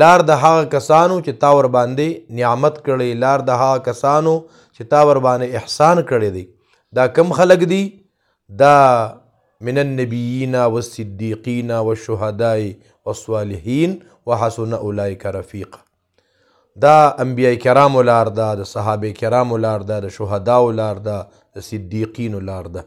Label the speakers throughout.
Speaker 1: لار د هغه کسانو چې تا ور باندې نعمت کړی لار د هغه کسانو چې تا ور باندې احسان کړی دی دا کم خلق دی دا من النبیین والصدیقین والشهداء والصالحین وحسن اولئک رفیقا دا انبیاء کرام لار ده د صحابه کرام لار ده د شهدا لار ده د صدیقین لار ده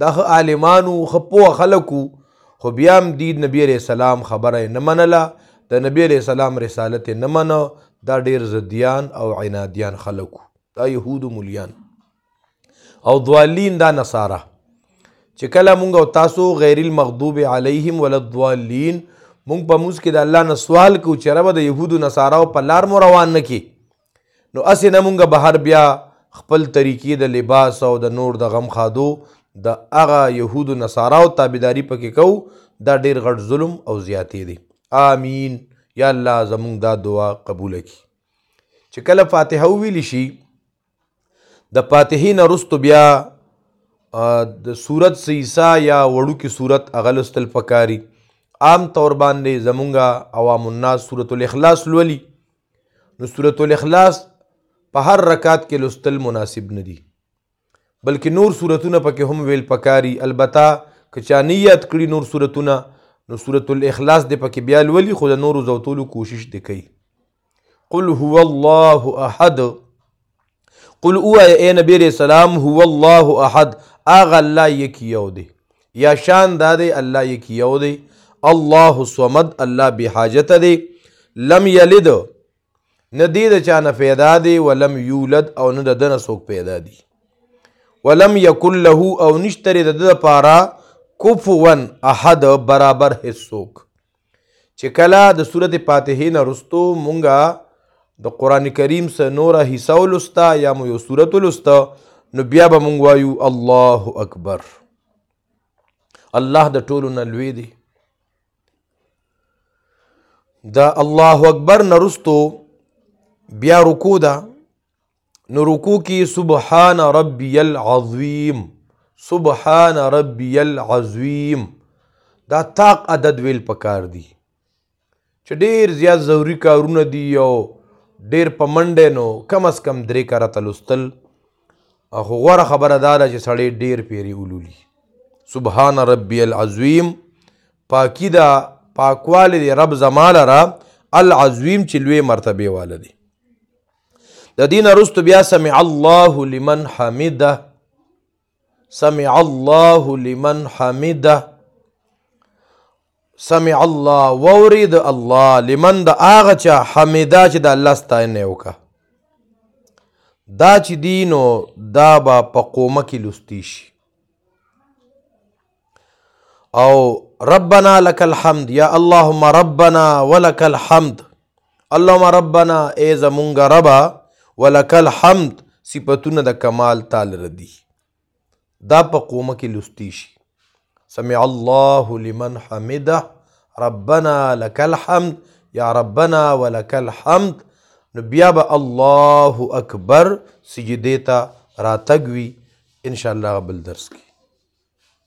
Speaker 1: دا خه عالمانو خه پوه خلکو خو بیا هم دی نبی علیہ السلام خبره نه منله د نبی علیہ السلام رسالت نه منه دا ډیر زدیان او عنادیان خلکو دا يهود مليان او ضالین دا نصارا چې کله مونږ تاسو غیر المغضوب علیهم ولا الضالین مونږ په موږ کې د الله نه سوال کو چې رب د يهودو نصارا په لار مو روان نه کی نو اسې نه مونږ بهر بیا خپل طریقې د لباس او د نور د غم خادو د هغه يهودو نصاراو تابعداري پکې کو دا ډیر غټ ظلم او زیاتې دي آمین یا الله زمونږ دا دعا قبول کړي چې کله فاتحه ویل شي د فاتحې نه رستو بیا د صورت سیسا یا وړوکی صورت اغلستل پکاري عام طور باندې زمونږه عوام الناس صورت الاخلاص لولي نو سورۃ الاخلاص په هر رکعت کې لوستل مناسب نه دي بلکې نور سورتونه پکې هم ویل پکاري البته که چا نیت کړي نور سورتونه نو سورۃ الاخلاص دې پکې بیا لولي خو د نورو زوتولو کوشش دې کوي قل هو الله احد قل اوایه ای نبی علیہ السلام هو الله احد اغه الله یک یو دی یا شان دا دی الله یک یو دی الله صمد الله به حاجت دی لم یلد ندی د چانه پیدا دی ولم یولد او نه د دنه سوک پیدا دی ولم یکن له او نشتری د د پارا کفوا احد برابر هیڅوک چې کله د سورت فاتحه نه رستو مونږه د قران کریم سره نوره حصہ ولستا یا مو یو سورت ولستا نو بیا به مونږ وایو الله اکبر الله د ټولو نه لوی دی دا الله اکبر نرستو بیا رکو ده نو رکو کی سبحان ربی العظیم سبحان ربی العظیم دا طاق عدد ویل پکار دی چې ډیر زیات ضروری کارونه دی او ډیر په منډه نو کم از کم درې کرته لوستل او غوره خبره دا ده چې سړی ډیر پیری ولولي سبحان ربی العظیم پاکی دا پاکوالی دی رب زماله را العظیم چې لوی مرتبه والده د دین وروسته بیا سمع الله لمن حمده سمع الله لمن حمده سمع الله وورید الله لمن د هغه چا حمده چې د الله ستاینه وکړه دا چې دینو دا به په قومه کې لستی شي او ربنا لك الحمد یا اللهم ربنا ولك الحمد اللهم ربنا ای زمونږ ربا ولك الحمد صفاتونه د کمال تعالی ردی دا په قومه کې لستی شي سمع الله لمن حمده ربنا لك الحمد یا ربنا ولك الحمد نو بیا به الله اکبر سجده ته راتګ وي ان شاء الله بل درس کې